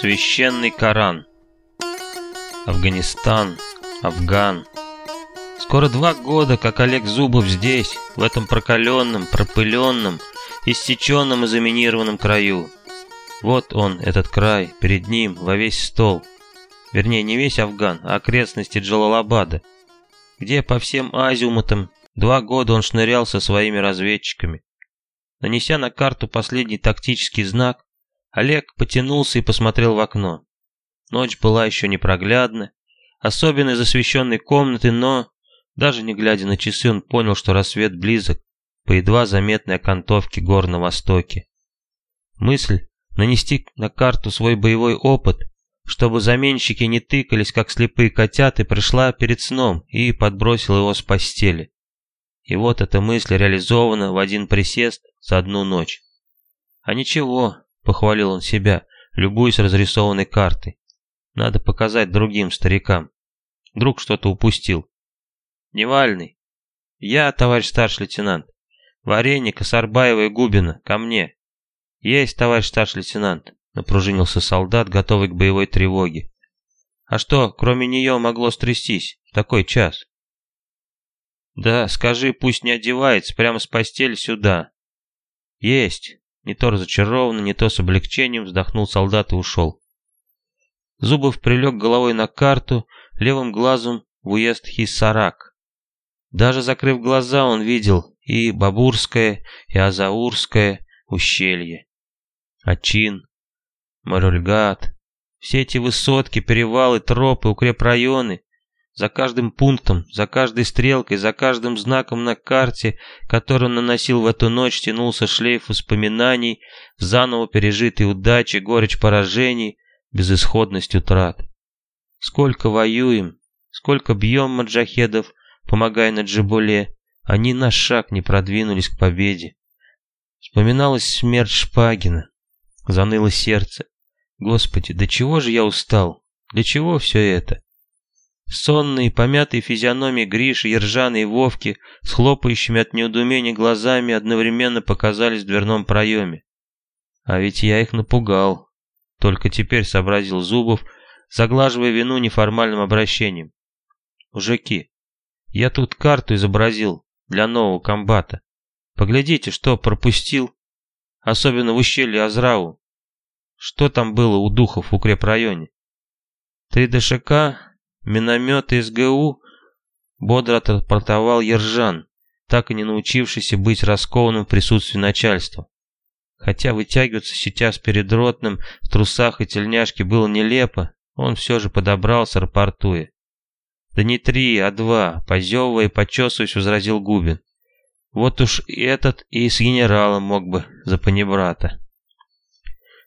Священный Коран. Афганистан, Афган. Скоро два года, как Олег Зубов здесь, в этом прокаленном, пропыленном, иссеченном и заминированном краю. Вот он, этот край, перед ним, во весь стол. Вернее, не весь Афган, а окрестности Джалалабада, где по всем азиуматам два года он шнырял со своими разведчиками. Нанеся на карту последний тактический знак, Олег потянулся и посмотрел в окно. Ночь была еще непроглядна, особенно из освещенной комнаты, но, даже не глядя на часы, он понял, что рассвет близок по едва заметной окантовке гор на востоке. Мысль нанести на карту свой боевой опыт, чтобы заменщики не тыкались, как слепые котята, пришла перед сном и подбросила его с постели. И вот эта мысль реализована в один присест за одну ночь. А ничего, похвалил он себя, любуясь разрисованной картой. Надо показать другим старикам. Вдруг что-то упустил. Невальный. Я, товарищ старший лейтенант. Вареника, Сарбаева и Губина, ко мне. Есть, товарищ старший лейтенант. Напружинился солдат, готовый к боевой тревоге. А что, кроме нее могло стрястись в такой час? Да, скажи, пусть не одевается, прямо с постели сюда. Есть. Не то разочарованно, не то с облегчением вздохнул солдат и ушел. Зубов прилег головой на карту, левым глазом в уезд Хиссарак. Даже закрыв глаза, он видел и Бабурское, и Азаурское ущелье. Ачин, Марульгат, все эти высотки, перевалы, тропы, укрепрайоны, за каждым пунктом, за каждой стрелкой, за каждым знаком на карте, который он наносил в эту ночь, тянулся шлейф воспоминаний, заново пережитой удачи, горечь поражений, безысходность утрат. Сколько воюем, сколько бьем маджахедов, помогая на Джибуле, они на шаг не продвинулись к победе. Вспоминалась смерть Шпагина, заныло сердце. Господи, до чего же я устал? Для чего все это? Сонные, помятые физиономии Гриши, Ержаны и Вовки с хлопающими от неудумения глазами одновременно показались в дверном проеме. А ведь я их напугал. Только теперь сообразил Зубов, заглаживая вину неформальным обращением. Мужики, я тут карту изобразил для нового комбата. Поглядите, что пропустил, особенно в ущелье Азрау. Что там было у духов в укрепрайоне? Три ДШК, Миномет СГУ бодро отрапортовал Ержан, так и не научившийся быть раскованным в присутствии начальства. Хотя вытягиваться сейчас перед ротным в трусах и тельняшке было нелепо, он все же подобрался, рапортуя. «Да не три, а два», — позевывая и почесываясь, возразил Губин. «Вот уж этот и с генералом мог бы за панибрата».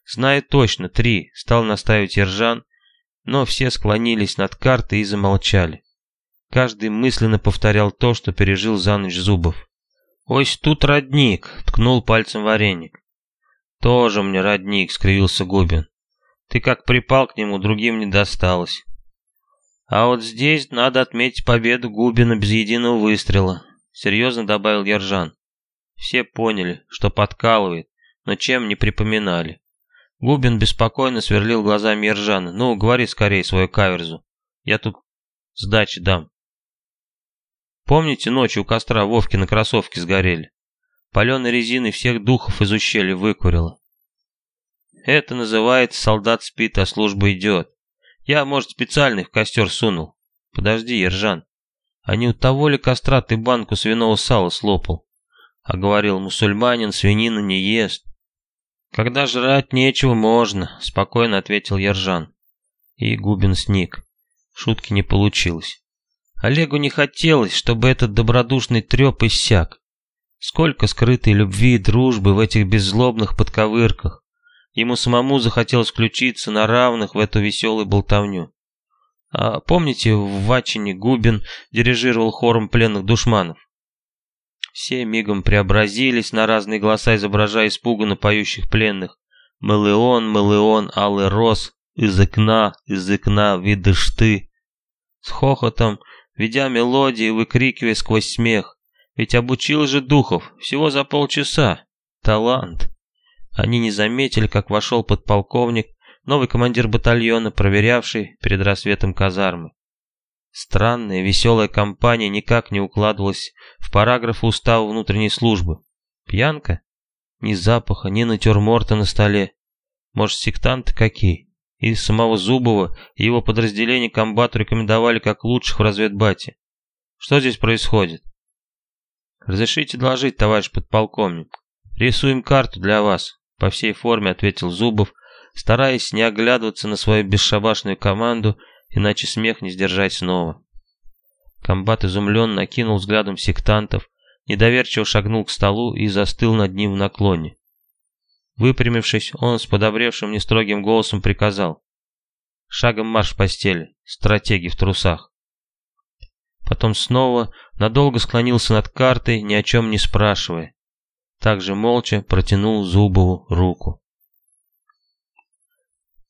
«Знаю точно, три», — стал настаивать Ержан, но все склонились над картой и замолчали. Каждый мысленно повторял то, что пережил за ночь Зубов. «Ось тут родник», — ткнул пальцем вареник. «Тоже мне родник», — скривился Губин. «Ты как припал к нему, другим не досталось». «А вот здесь надо отметить победу Губина без единого выстрела», — серьезно добавил Ержан. Все поняли, что подкалывает, но чем не припоминали. Губин беспокойно сверлил глазами Ержана. «Ну, говори скорее свою каверзу. Я тут сдачи дам». Помните, ночью у костра Вовки на кроссовке сгорели? Паленой резиной всех духов из ущелья выкурила. Это называется «солдат спит, а служба идет». Я, может, специально в костер сунул. Подожди, Ержан. А не у того ли костра ты банку свиного сала слопал? А говорил, мусульманин свинину не ест. «Когда жрать нечего, можно», — спокойно ответил Ержан. И Губин сник. Шутки не получилось. Олегу не хотелось, чтобы этот добродушный треп иссяк. Сколько скрытой любви и дружбы в этих беззлобных подковырках. Ему самому захотелось включиться на равных в эту веселую болтовню. А помните, в Ватчине Губин дирижировал хором пленных душманов? Все мигом преобразились на разные голоса, изображая испуганно поющих пленных. Мелеон, Мелеон, алый рос, из окна, из окна, видишь ты. С хохотом, ведя мелодии, выкрикивая сквозь смех. Ведь обучил же духов всего за полчаса. Талант. Они не заметили, как вошел подполковник, новый командир батальона, проверявший перед рассветом казармы. Странная, веселая компания никак не укладывалась в параграф устава внутренней службы. Пьянка? Ни запаха, ни натюрморта на столе. Может, сектанты какие? И самого Зубова и его подразделение комбату рекомендовали как лучших в разведбате. Что здесь происходит? Разрешите доложить, товарищ подполковник. Рисуем карту для вас. По всей форме ответил Зубов, стараясь не оглядываться на свою бесшабашную команду, иначе смех не сдержать снова. Комбат изумленно окинул взглядом сектантов, недоверчиво шагнул к столу и застыл над ним в наклоне. Выпрямившись, он с подобревшим нестрогим голосом приказал. «Шагом марш в постели, стратеги в трусах». Потом снова надолго склонился над картой, ни о чем не спрашивая. Также молча протянул Зубову руку.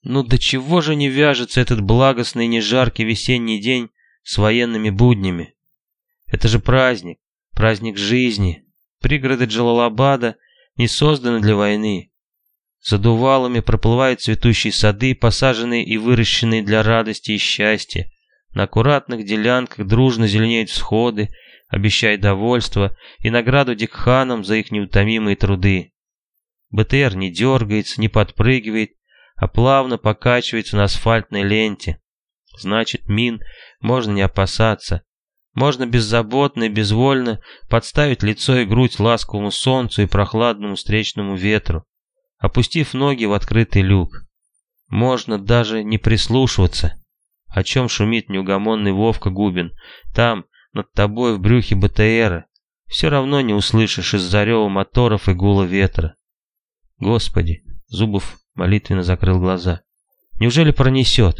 Ну до чего же не вяжется этот благостный нежаркий весенний день с военными буднями? Это же праздник, праздник жизни. Пригороды Джалалабада не созданы для войны. За дувалами проплывают цветущие сады, посаженные и выращенные для радости и счастья. На аккуратных делянках дружно зеленеют всходы, обещая довольство и награду дикханам за их неутомимые труды. БТР не дергается, не подпрыгивает, а плавно покачивается на асфальтной ленте. Значит, мин можно не опасаться. Можно беззаботно и безвольно подставить лицо и грудь ласковому солнцу и прохладному встречному ветру, опустив ноги в открытый люк. Можно даже не прислушиваться. О чем шумит неугомонный Вовка Губин? Там, над тобой в брюхе БТРа. Все равно не услышишь из-за рева моторов и гула ветра. Господи, Зубов молитвенно закрыл глаза. Неужели пронесет?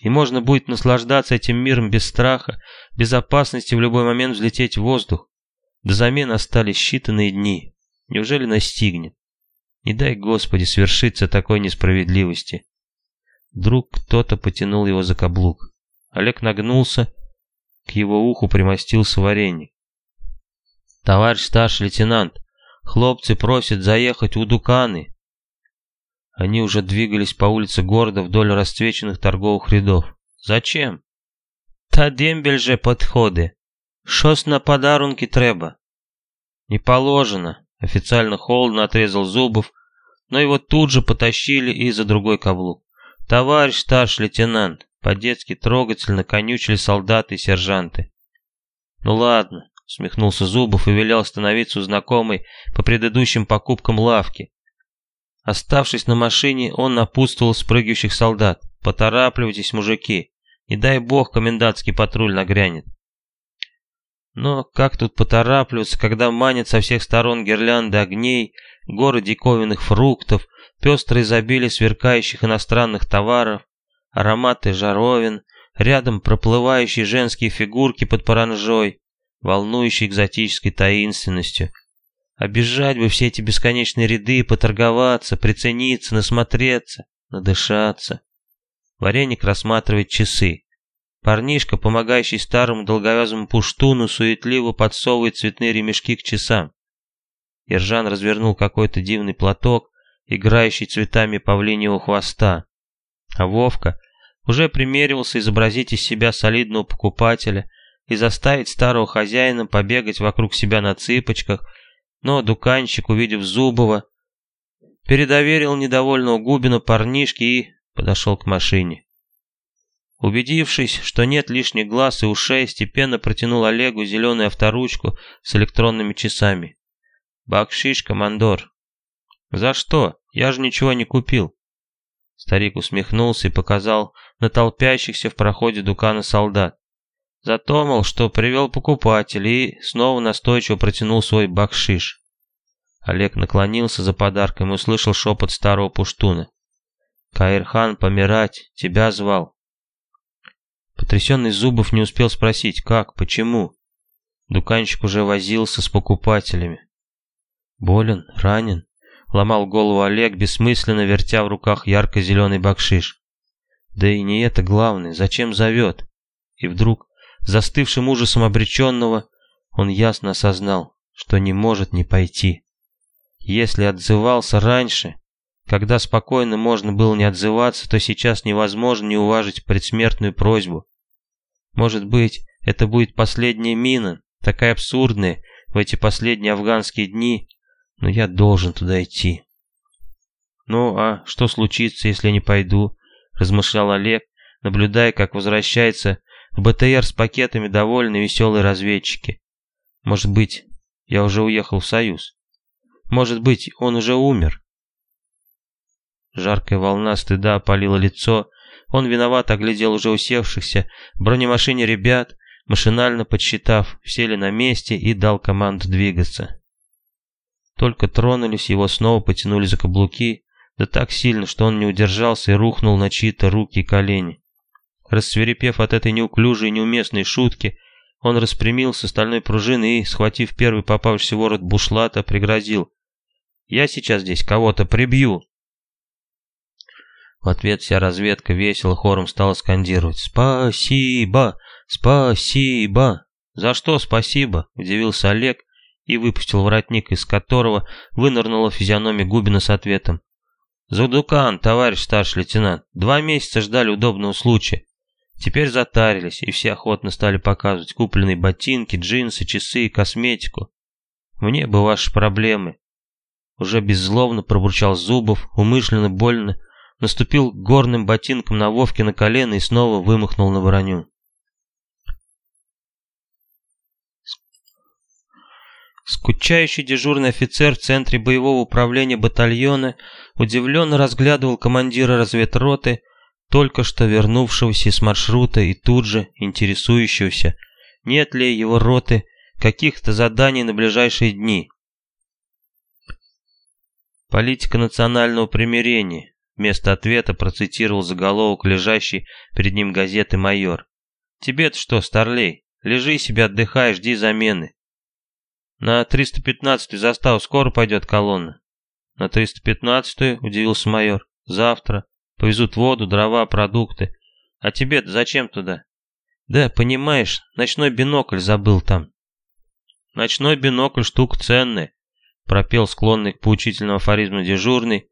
И можно будет наслаждаться этим миром без страха, без опасности в любой момент взлететь в воздух. До замены остались считанные дни. Неужели настигнет? Не дай, Господи, свершиться такой несправедливости. Вдруг кто-то потянул его за каблук. Олег нагнулся, к его уху примостился вареник. «Товарищ старший лейтенант, хлопцы просят заехать у Дуканы», они уже двигались по улице города вдоль расцвеченных торговых рядов. Зачем? Та дембель же подходы. Шос на подарунки треба. Не положено. Официально холодно отрезал Зубов, но его тут же потащили и за другой каблук. Товарищ старший лейтенант, по-детски трогательно конючили солдаты и сержанты. Ну ладно, усмехнулся Зубов и велел остановиться у знакомой по предыдущим покупкам лавки, Оставшись на машине, он напутствовал спрыгивающих солдат. «Поторапливайтесь, мужики! Не дай бог комендантский патруль нагрянет!» Но как тут поторапливаться, когда манят со всех сторон гирлянды огней, горы диковинных фруктов, пестрое изобилие сверкающих иностранных товаров, ароматы жаровин, рядом проплывающие женские фигурки под паранжой, волнующие экзотической таинственностью – Обижать бы все эти бесконечные ряды, поторговаться, прицениться, насмотреться, надышаться. Вареник рассматривает часы. Парнишка, помогающий старому долговязому пуштуну, суетливо подсовывает цветные ремешки к часам. Ержан развернул какой-то дивный платок, играющий цветами павлиньего хвоста. А Вовка уже примеривался изобразить из себя солидного покупателя и заставить старого хозяина побегать вокруг себя на цыпочках но дуканчик, увидев Зубова, передоверил недовольного Губину парнишке и подошел к машине. Убедившись, что нет лишних глаз и ушей, степенно протянул Олегу зеленую авторучку с электронными часами. «Бакшиш, командор». «За что? Я же ничего не купил». Старик усмехнулся и показал на толпящихся в проходе дукана солдат. Зато, мол, что привел покупатель и снова настойчиво протянул свой бакшиш. Олег наклонился за подарком и услышал шепот старого пуштуна. «Каирхан, помирать, тебя звал». Потрясенный Зубов не успел спросить, как, почему. Дуканчик уже возился с покупателями. «Болен? Ранен?» — ломал голову Олег, бессмысленно вертя в руках ярко-зеленый бакшиш. «Да и не это главное, зачем зовет?» И вдруг застывшим ужасом обреченного, он ясно осознал, что не может не пойти. Если отзывался раньше, Когда спокойно можно было не отзываться, то сейчас невозможно не уважить предсмертную просьбу. Может быть, это будет последняя мина, такая абсурдная в эти последние афганские дни, но я должен туда идти. «Ну, а что случится, если я не пойду?» – размышлял Олег, наблюдая, как возвращается в БТР с пакетами довольные веселые разведчики. «Может быть, я уже уехал в Союз? Может быть, он уже умер?» Жаркая волна стыда опалила лицо, он виноват оглядел уже усевшихся в бронемашине ребят, машинально подсчитав, все ли на месте, и дал команду двигаться. Только тронулись, его снова потянули за каблуки, да так сильно, что он не удержался и рухнул на чьи-то руки и колени. Рассверепев от этой неуклюжей неуместной шутки, он распрямился стальной пружиной и, схватив первый попавшийся ворот бушлата, пригрозил. «Я сейчас здесь кого-то прибью!» В ответ вся разведка весело хором стала скандировать «Спасибо! Спасибо!» «За что спасибо?» – удивился Олег и выпустил воротник, из которого вынырнула физиономия Губина с ответом. «Задукан, товарищ старший лейтенант, два месяца ждали удобного случая. Теперь затарились, и все охотно стали показывать купленные ботинки, джинсы, часы и косметику. Мне бы ваши проблемы». Уже беззлобно пробурчал Зубов, умышленно больно, наступил горным ботинком на Вовке на колено и снова вымахнул на броню. Скучающий дежурный офицер в центре боевого управления батальона удивленно разглядывал командира разведроты, только что вернувшегося с маршрута и тут же интересующегося, нет ли его роты каких-то заданий на ближайшие дни. Политика национального примирения. Вместо ответа процитировал заголовок лежащей перед ним газеты майор. «Тебе-то что, старлей? Лежи себе, отдыхай, жди замены. На 315-ю заставу скоро пойдет колонна. На 315-ю, удивился майор. Завтра. Повезут воду, дрова, продукты. А тебе-то зачем туда? Да, понимаешь, ночной бинокль забыл там. Ночной бинокль штука ценная, пропел склонный к поучительному афоризму дежурный.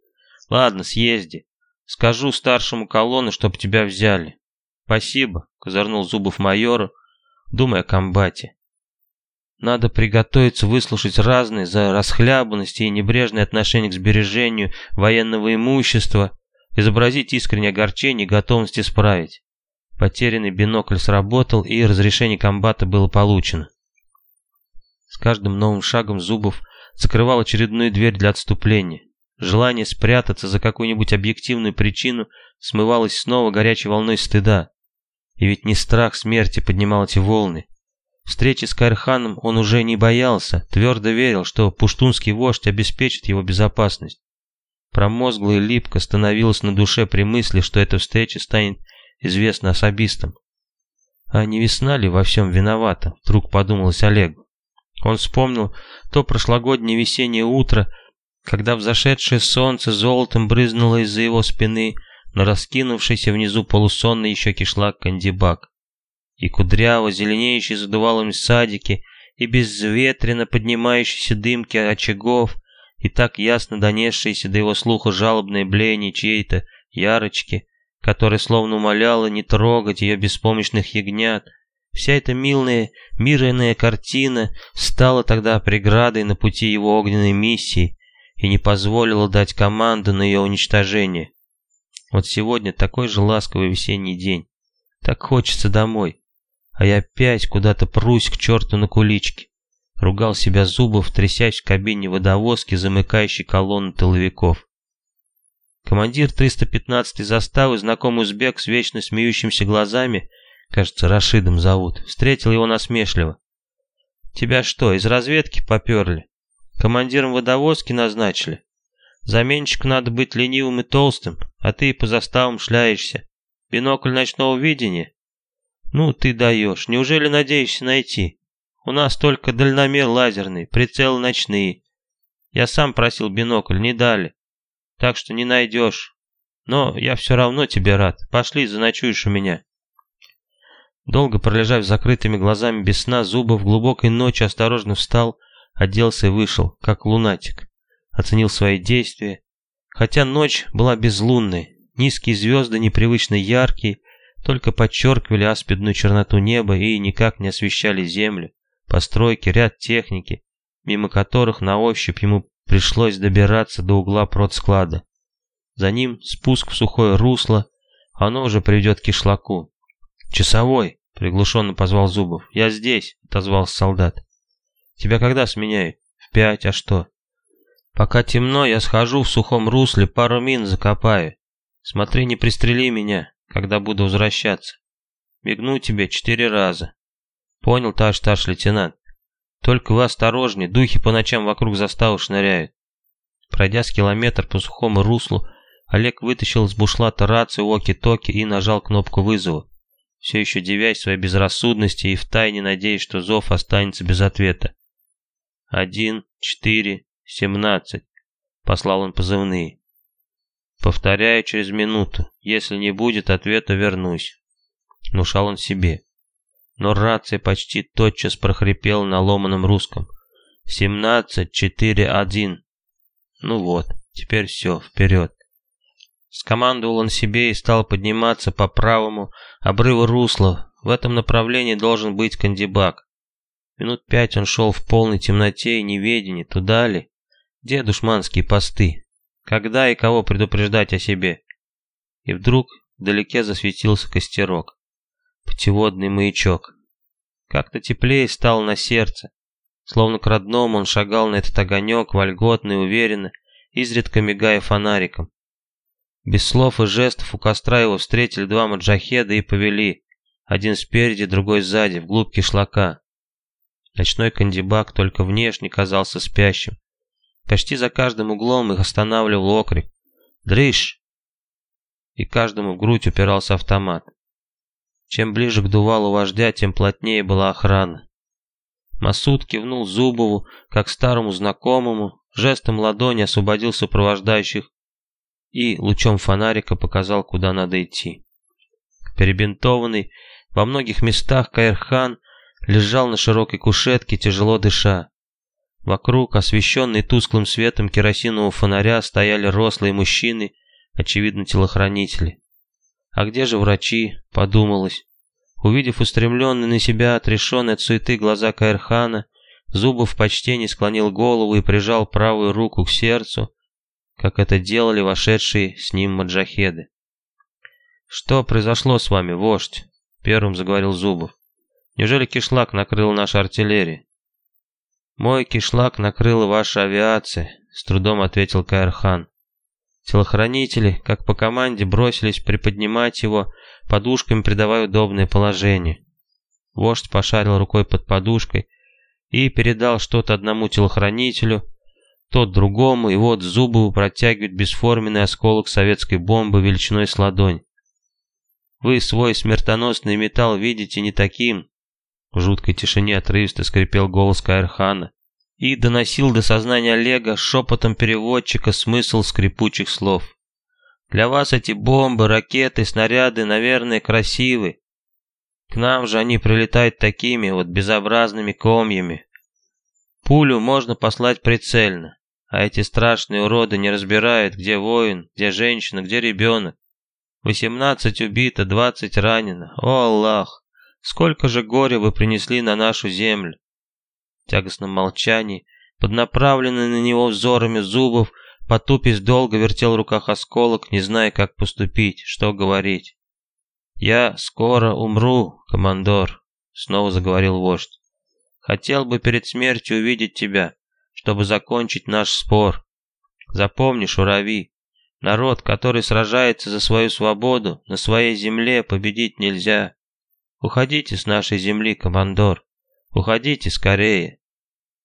Ладно, съезди. Скажу старшему колонны, чтоб тебя взяли. Спасибо, козырнул Зубов майору, думая о комбате. Надо приготовиться выслушать разные за расхлябанность и небрежное отношение к сбережению военного имущества, изобразить искреннее огорчение и готовность исправить. Потерянный бинокль сработал, и разрешение комбата было получено. С каждым новым шагом Зубов закрывал очередную дверь для отступления. Желание спрятаться за какую-нибудь объективную причину смывалось снова горячей волной стыда. И ведь не страх смерти поднимал эти волны, Встречи с Кайрханом он уже не боялся, твердо верил, что пуштунский вождь обеспечит его безопасность. Промозгло и липко становилось на душе при мысли, что эта встреча станет известна особистам. А не весна ли во всем виновата, вдруг подумалось Олегу. Он вспомнил то прошлогоднее весеннее утро, когда взошедшее солнце золотом брызнуло из-за его спины на раскинувшийся внизу полусонный еще кишлак кандибак и кудряво зеленеющие задувалами садики, и безветренно поднимающиеся дымки очагов, и так ясно донесшиеся до его слуха жалобное блеяние чьей-то ярочки, которая словно умоляла не трогать ее беспомощных ягнят. Вся эта милая, мирная картина стала тогда преградой на пути его огненной миссии и не позволила дать команду на ее уничтожение. Вот сегодня такой же ласковый весенний день. Так хочется домой а я опять куда-то прусь к черту на куличке. Ругал себя Зубов, трясясь в кабине водовозки, замыкающей колонну тыловиков. Командир 315-й заставы, знакомый узбек с вечно смеющимися глазами, кажется, Рашидом зовут, встретил его насмешливо. «Тебя что, из разведки поперли? Командиром водовозки назначили? Заменщик надо быть ленивым и толстым, а ты по заставам шляешься. Бинокль ночного видения? «Ну ты даешь. Неужели надеешься найти? У нас только дальномер лазерный, прицелы ночные. Я сам просил бинокль, не дали. Так что не найдешь. Но я все равно тебе рад. Пошли, заночуешь у меня». Долго пролежав закрытыми глазами без сна, Зубов глубокой ночью осторожно встал, оделся и вышел, как лунатик. Оценил свои действия. Хотя ночь была безлунной, низкие звезды непривычно яркие, только подчеркивали аспидную черноту неба и никак не освещали землю, постройки, ряд техники, мимо которых на ощупь ему пришлось добираться до угла продсклада. За ним спуск в сухое русло, оно уже приведет к кишлаку. «Часовой!» — приглушенно позвал Зубов. «Я здесь!» — отозвался солдат. «Тебя когда сменяют?» «В пять, а что?» «Пока темно, я схожу в сухом русле, пару мин закопаю. Смотри, не пристрели меня, когда буду возвращаться. Мигну тебе четыре раза. Понял, товарищ старший лейтенант? Только вы осторожнее, духи по ночам вокруг заставы шныряют». Пройдя с километр по сухому руслу, Олег вытащил из бушлата рацию Оки-Токи и нажал кнопку вызова, все еще девясь своей безрассудности и втайне надеясь, что зов останется без ответа. «Один, четыре, семнадцать», — послал он позывные. «Повторяю через минуту. Если не будет ответа, вернусь», — внушал он себе. Но рация почти тотчас прохрипела на ломаном русском. «Семнадцать, четыре, один». Ну вот, теперь все, вперед. Скомандовал он себе и стал подниматься по правому обрыву русла. В этом направлении должен быть кандибак. Минут пять он шел в полной темноте и неведении, туда ли? Где душманские посты? Когда и кого предупреждать о себе? И вдруг вдалеке засветился костерок. Путеводный маячок. Как-то теплее стало на сердце. Словно к родному он шагал на этот огонек, вольготно и уверенно, изредка мигая фонариком. Без слов и жестов у костра его встретили два маджахеда и повели, один спереди, другой сзади, вглубь кишлака. Ночной кандибак только внешне казался спящим. Почти за каждым углом их останавливал окрик «Дрыщ!» И каждому в грудь упирался автомат. Чем ближе к дувалу вождя, тем плотнее была охрана. Масуд кивнул Зубову, как старому знакомому, жестом ладони освободил сопровождающих и лучом фонарика показал, куда надо идти. Перебинтованный во многих местах Каирхан лежал на широкой кушетке, тяжело дыша. Вокруг, освещенные тусклым светом керосинового фонаря, стояли рослые мужчины, очевидно, телохранители. А где же врачи, подумалось. Увидев устремленные на себя отрешенные от суеты глаза Каирхана, Зубов почти не склонил голову и прижал правую руку к сердцу, как это делали вошедшие с ним маджахеды. «Что произошло с вами, вождь?» — первым заговорил Зубов. «Неужели кишлак накрыл наша артиллерия?» «Мой кишлак накрыла ваша авиация», — с трудом ответил Каирхан. Телохранители, как по команде, бросились приподнимать его, подушками придавая удобное положение. Вождь пошарил рукой под подушкой и передал что-то одному телохранителю, тот другому, и вот зубы протягивают бесформенный осколок советской бомбы величиной с ладонь. Вы свой смертоносный металл видите не таким. В жуткой тишине отрывисто скрипел голос Каирхана и доносил до сознания Олега шепотом переводчика смысл скрипучих слов. Для вас эти бомбы, ракеты, снаряды, наверное, красивы. К нам же они прилетают такими вот безобразными комьями. Пулю можно послать прицельно, а эти страшные уроды не разбирают, где воин, где женщина, где ребенок. Восемнадцать убито, двадцать ранено. О, Аллах! Сколько же горя вы принесли на нашу землю! Тягостном молчании, под направленными на него взорами зубов, потупись долго вертел в руках осколок, не зная, как поступить, что говорить. «Я скоро умру, командор», — снова заговорил вождь. Хотел бы перед смертью увидеть тебя, чтобы закончить наш спор. Запомни, Шурави, народ, который сражается за свою свободу, на своей земле победить нельзя. Уходите с нашей земли, командор. Уходите скорее.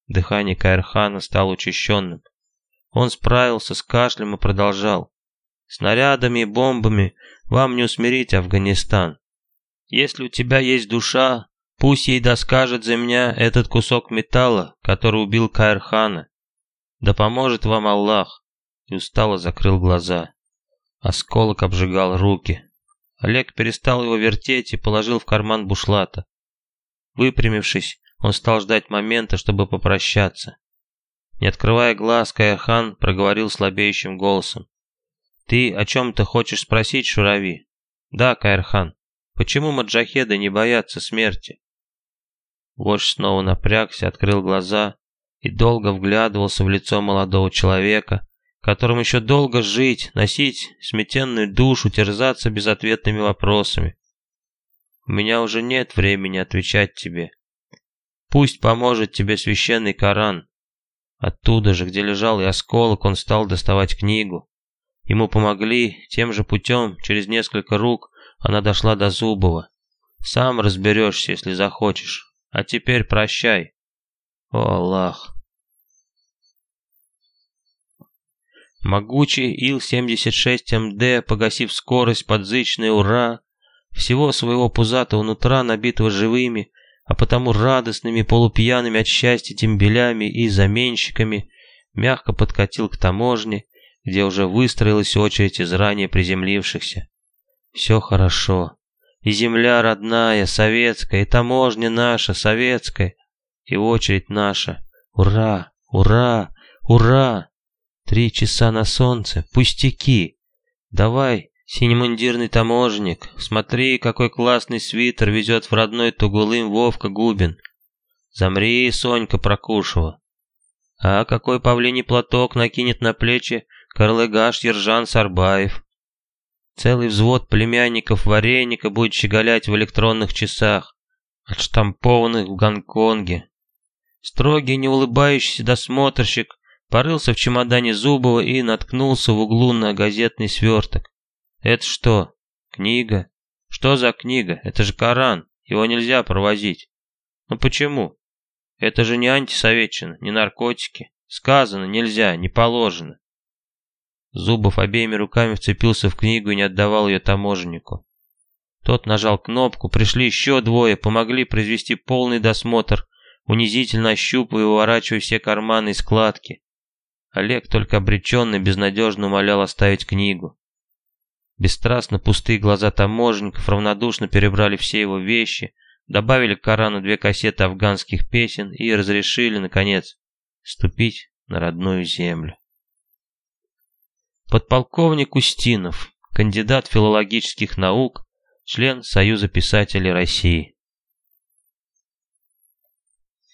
Дыхание Каирхана стало учащенным. Он справился с кашлем и продолжал. Снарядами и бомбами вам не усмирить Афганистан. Если у тебя есть душа, Пусть ей доскажет за меня этот кусок металла, который убил Каирхана. Да поможет вам Аллах. И устало закрыл глаза. Осколок обжигал руки. Олег перестал его вертеть и положил в карман бушлата. Выпрямившись, он стал ждать момента, чтобы попрощаться. Не открывая глаз, Каирхан проговорил слабеющим голосом. Ты о чем-то хочешь спросить, Шурави? Да, Кайрхан. Почему маджахеды не боятся смерти? Вождь снова напрягся, открыл глаза и долго вглядывался в лицо молодого человека, которым еще долго жить, носить сметенную душу, терзаться безответными вопросами. У меня уже нет времени отвечать тебе. Пусть поможет тебе священный Коран. Оттуда же, где лежал и осколок, он стал доставать книгу. Ему помогли тем же путем, через несколько рук она дошла до Зубова. Сам разберешься, если захочешь. А теперь прощай. О, Аллах. Могучий Ил-76МД, погасив скорость под зычное «Ура!», всего своего пузатого нутра, набитого живыми, а потому радостными, полупьяными от счастья дембелями и заменщиками, мягко подкатил к таможне, где уже выстроилась очередь из ранее приземлившихся. Все хорошо. И земля родная, советская, и таможня наша, советская, и очередь наша. Ура! Ура! Ура! Три часа на солнце, пустяки. Давай, синемундирный таможник, смотри, какой классный свитер везет в родной Тугулым Вовка Губин. Замри, Сонька Прокушева. А какой павлиний платок накинет на плечи Карлыгаш Ержан Сарбаев. Целый взвод племянников вареника будет щеголять в электронных часах, отштампованных в Гонконге. Строгий, не улыбающийся досмотрщик порылся в чемодане Зубова и наткнулся в углу на газетный сверток. «Это что? Книга? Что за книга? Это же Коран, его нельзя провозить». «Ну почему? Это же не антисоветчина, не наркотики. Сказано, нельзя, не положено». Зубов обеими руками вцепился в книгу и не отдавал ее таможеннику. Тот нажал кнопку, пришли еще двое, помогли произвести полный досмотр, унизительно ощупывая и уворачивая все карманы и складки. Олег только обреченно безнадежно умолял оставить книгу. Бесстрастно пустые глаза таможенников равнодушно перебрали все его вещи, добавили к Корану две кассеты афганских песен и разрешили, наконец, ступить на родную землю. Подполковник Устинов, кандидат филологических наук, член Союза писателей России.